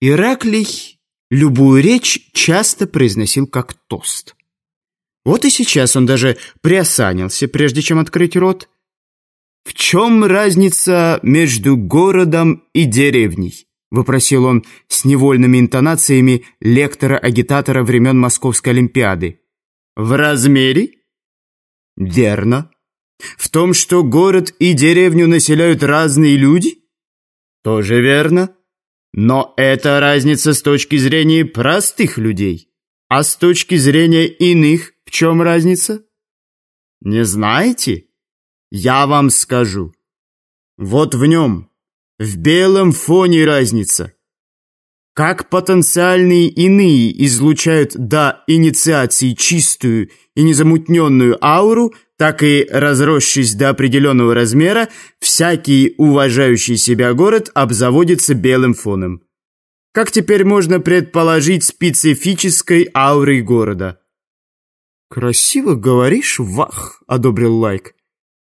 Ираклий любую речь часто произносил как тост. Вот и сейчас он даже приосанился, прежде чем открыть рот. «В чем разница между городом и деревней?» — вопросил он с невольными интонациями лектора-агитатора времен Московской Олимпиады. «В размере?» «Верно. В том, что город и деревню населяют разные люди?» «Тоже верно. Но это разница с точки зрения простых людей. А с точки зрения иных в чем разница? Не знаете? Я вам скажу. Вот в нем, в белом фоне разница. Как потенциальные иные излучают до инициации чистую и незамутненную ауру, так и, разросшись до определенного размера, всякий уважающий себя город обзаводится белым фоном. Как теперь можно предположить специфической аурой города? «Красиво говоришь, вах!» — одобрил Лайк.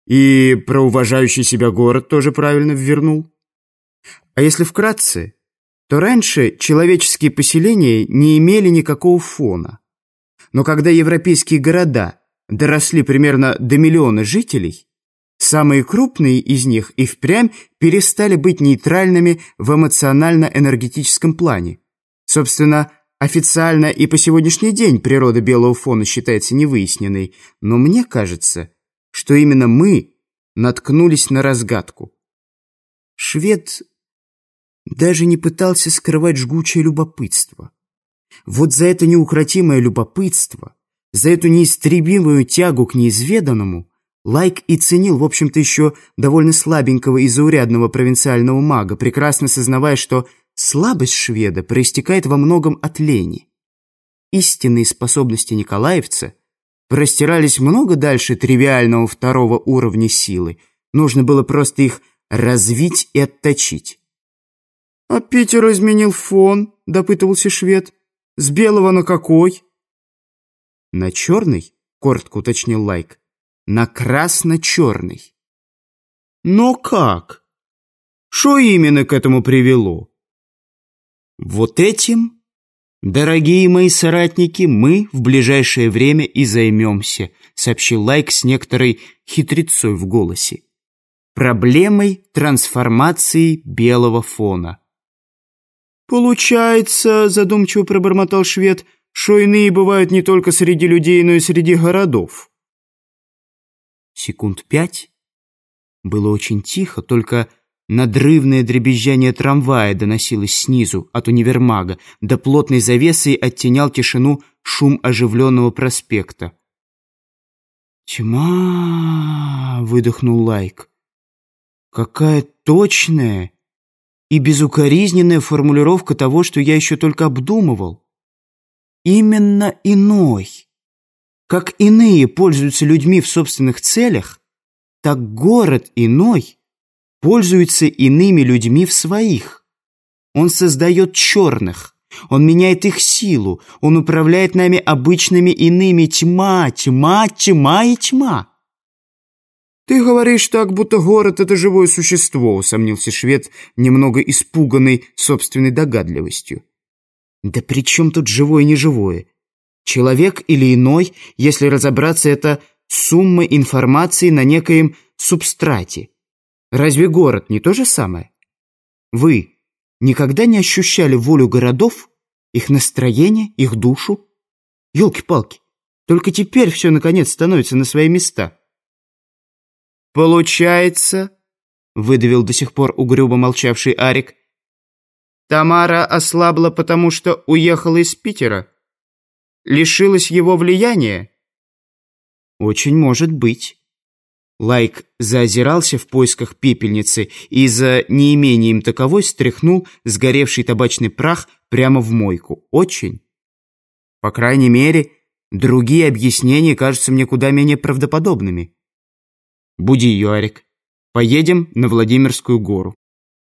«И про уважающий себя город тоже правильно ввернул. А если вкратце, то раньше человеческие поселения не имели никакого фона. Но когда европейские города доросли примерно до миллиона жителей, самые крупные из них и впрямь перестали быть нейтральными в эмоционально-энергетическом плане. Собственно, Официально и по сегодняшний день природа белого фона считается невыясненной, но мне кажется, что именно мы наткнулись на разгадку. Швед даже не пытался скрывать жгучее любопытство. Вот за это неукротимое любопытство, за эту неистребимую тягу к неизведанному Лайк и ценил, в общем-то, еще довольно слабенького и заурядного провинциального мага, прекрасно сознавая, что Слабость шведа проистекает во многом от лени. Истинные способности николаевца простирались много дальше тривиального второго уровня силы. Нужно было просто их развить и отточить. «А Питер изменил фон», — допытывался швед. «С белого на какой?» «На черный?» — коротко уточнил Лайк. «На красно-черный». «Но как? Что именно к этому привело?» Вот этим, дорогие мои соратники, мы в ближайшее время и займемся, сообщил Лайк с некоторой хитрецой в голосе. Проблемой трансформации белого фона. «Получается, — задумчиво пробормотал швед, — что иные бывают не только среди людей, но и среди городов». Секунд пять. Было очень тихо, только Надрывное дребезжание трамвая доносилось снизу, от универмага, до плотной завесы оттенял тишину шум оживленного проспекта. «Тьма!» — выдохнул Лайк. «Какая точная и безукоризненная формулировка того, что я еще только обдумывал. Именно иной. Как иные пользуются людьми в собственных целях, так город иной — пользуется иными людьми в своих. Он создает черных, он меняет их силу, он управляет нами обычными иными. Тьма, тьма, тьма и тьма. «Ты говоришь так, будто город — это живое существо», — усомнился швед, немного испуганный собственной догадливостью. «Да при чем тут живое и неживое? Человек или иной, если разобраться, это сумма информации на некоем субстрате. Разве город не то же самое? Вы никогда не ощущали волю городов, их настроение, их душу? Ёлки-палки, только теперь все наконец становится на свои места. Получается, выдавил до сих пор угрюмо молчавший Арик, Тамара ослабла, потому что уехала из Питера? Лишилась его влияния? Очень может быть. Лайк заозирался в поисках пепельницы и за неимением таковой стряхнул сгоревший табачный прах прямо в мойку. Очень. По крайней мере, другие объяснения кажутся мне куда менее правдоподобными. Буди ее, Арик. Поедем на Владимирскую гору.